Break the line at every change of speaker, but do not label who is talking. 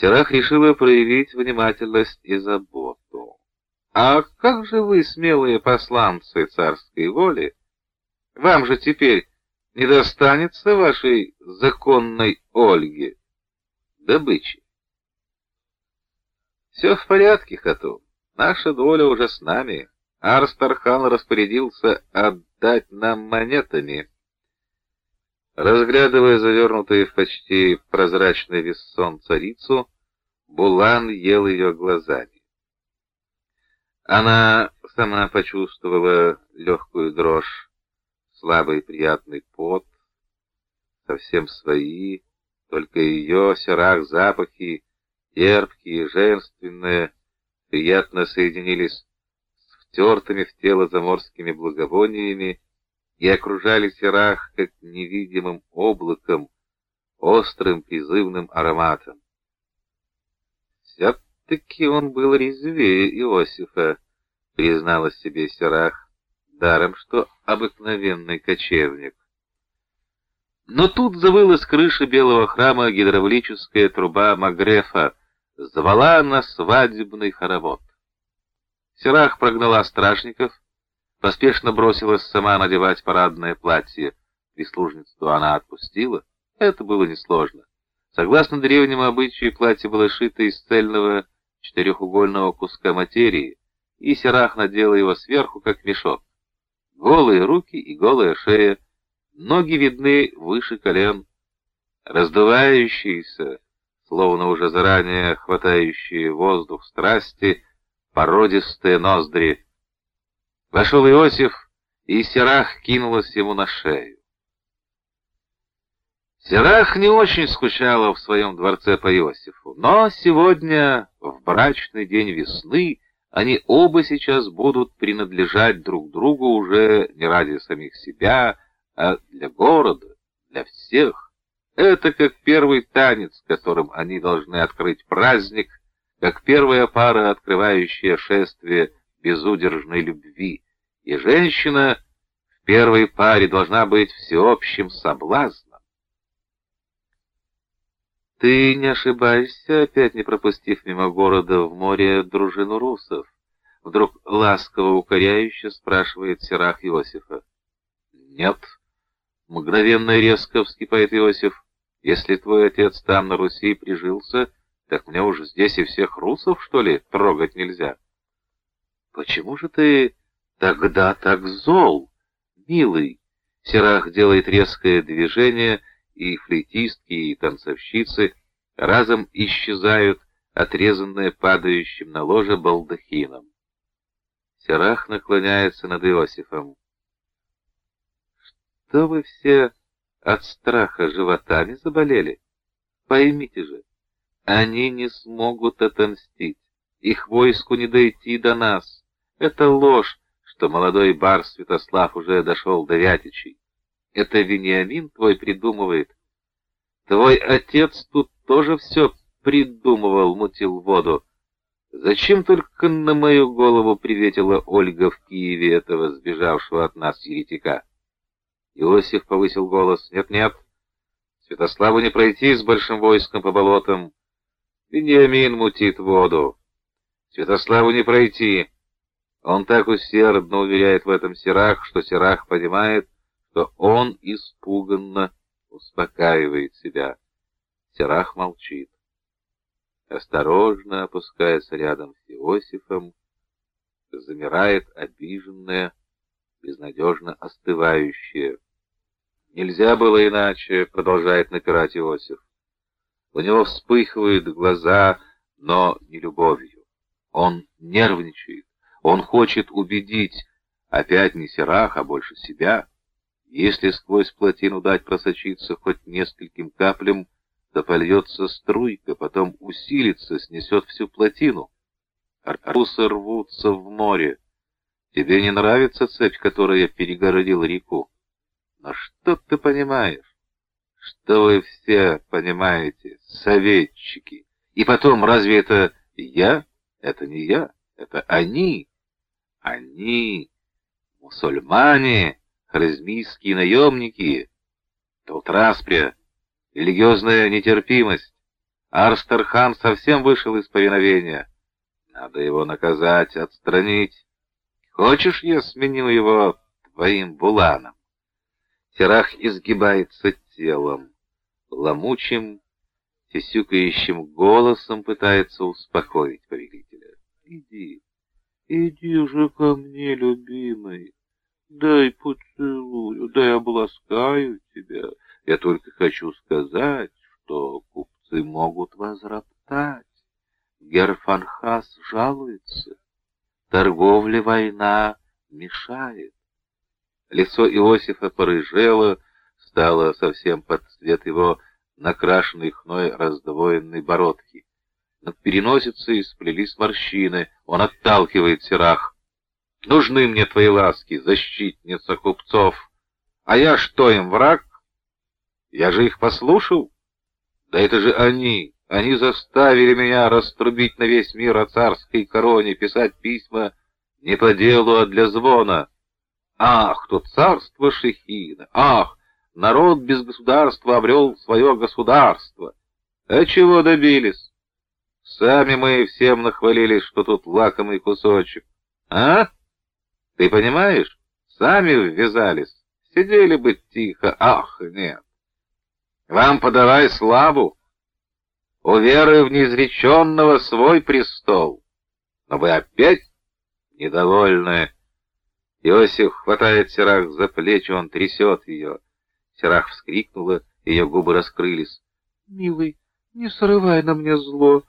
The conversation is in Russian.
Серах решила проявить внимательность и заботу. «А как же вы, смелые посланцы царской воли? Вам же теперь не достанется вашей законной Ольге добычи?» «Все в порядке, Хатун. Наша доля уже с нами. Арстархан распорядился отдать нам монетами». Разглядывая завернутую в почти прозрачный вессон царицу, Булан ел ее глазами. Она сама почувствовала легкую дрожь, слабый приятный пот, совсем свои, только ее серах запахи, терпкие, женственные, приятно соединились с втертыми в тело заморскими благовониями, и окружали серах, как невидимым облаком, острым призывным ароматом. Все-таки он был резвее Иосифа, признала себе Серах, даром что обыкновенный кочевник. Но тут завыла с крыши белого храма гидравлическая труба Магрефа, звала на свадебный хоровод. Серах прогнала стражников, Поспешно бросилась сама надевать парадное платье. Прислужницу она отпустила. Это было несложно. Согласно древнему обычаю, платье было шито из цельного четырехугольного куска материи, и Серах надела его сверху, как мешок. Голые руки и голая шея, ноги видны выше колен, раздувающиеся, словно уже заранее хватающие воздух страсти, породистые ноздри — Вошел Иосиф, и Серах кинулась ему на шею. Серах не очень скучала в своем дворце по Иосифу, но сегодня, в брачный день весны, они оба сейчас будут принадлежать друг другу уже не ради самих себя, а для города, для всех. Это как первый танец, которым они должны открыть праздник, как первая пара, открывающая шествие безудержной любви, и женщина в первой паре должна быть всеобщим соблазном. Ты не ошибаешься, опять не пропустив мимо города в море дружину русов? Вдруг ласково укоряюще спрашивает Серах Иосифа. Нет, мгновенно и резко вскипает Иосиф. Если твой отец там на Руси прижился, так мне уже здесь и всех русов, что ли, трогать нельзя? Почему же ты Тогда так зол, милый. Серах делает резкое движение, и флейтистки, и танцовщицы разом исчезают, отрезанные падающим на ложе балдахином. Серах наклоняется над Иосифом. Что вы все от страха животами заболели? Поймите же, они не смогут отомстить. Их войску не дойти до нас. Это ложь, что молодой бар Святослав уже дошел до Вятичей. Это Вениамин твой придумывает. Твой отец тут тоже все придумывал, мутил воду. Зачем только на мою голову приветила Ольга в Киеве этого сбежавшего от нас еретика? Иосиф повысил голос. Нет-нет, Святославу не пройти с большим войском по болотам. Вениамин мутит воду. Святославу не пройти. Он так усердно уверяет в этом Сирах, что Сирах понимает, что он испуганно успокаивает себя. Сирах молчит. Осторожно опускаясь рядом с Иосифом, замирает обиженная, безнадежно остывающая. Нельзя было иначе, продолжает напирать Иосиф. У него вспыхивают глаза, но не любовью. Он нервничает. Он хочет убедить опять не Серах, а больше себя. Если сквозь плотину дать просочиться хоть нескольким каплям, то польется струйка, потом усилится, снесет всю плотину. Арбусы рвутся в море. Тебе не нравится цепь, которая перегородила реку? Но что ты понимаешь? Что вы все понимаете, советчики? И потом, разве это я? Это не я, это они. Они, мусульмане, харизмийские наемники, тут распря, религиозная нетерпимость. Арстерхан совсем вышел из повиновения. Надо его наказать, отстранить. Хочешь, я сменю его твоим буланом? Серах изгибается телом, ломучим, тесюкающим голосом пытается успокоить повелителя. Иди, же ко мне, любимый, дай поцелую, дай обласкаю тебя. Я только хочу сказать, что купцы могут возроптать. Герфанхас жалуется. Торговля война мешает. Лицо Иосифа порыжело, стало совсем под цвет его накрашенной хной раздвоенной бородки. Над переносицей сплелись морщины, он отталкивает Серах. «Нужны мне твои ласки, защитница купцов. А я что им, враг? Я же их послушал? Да это же они, они заставили меня раструбить на весь мир о царской короне, писать письма не по делу, а для звона. Ах, то царство Шехина! Ах, народ без государства обрел свое государство! А чего добились? Сами мы всем нахвалились, что тут лакомый кусочек. А? Ты понимаешь? Сами ввязались. Сидели бы тихо. Ах, нет. Вам подавай славу. У веры в неизреченного свой престол. Но вы опять недовольны. Иосиф хватает Серах за плечи, он трясет ее. Серах вскрикнула, ее губы раскрылись. «Милый, не срывай на мне зло!»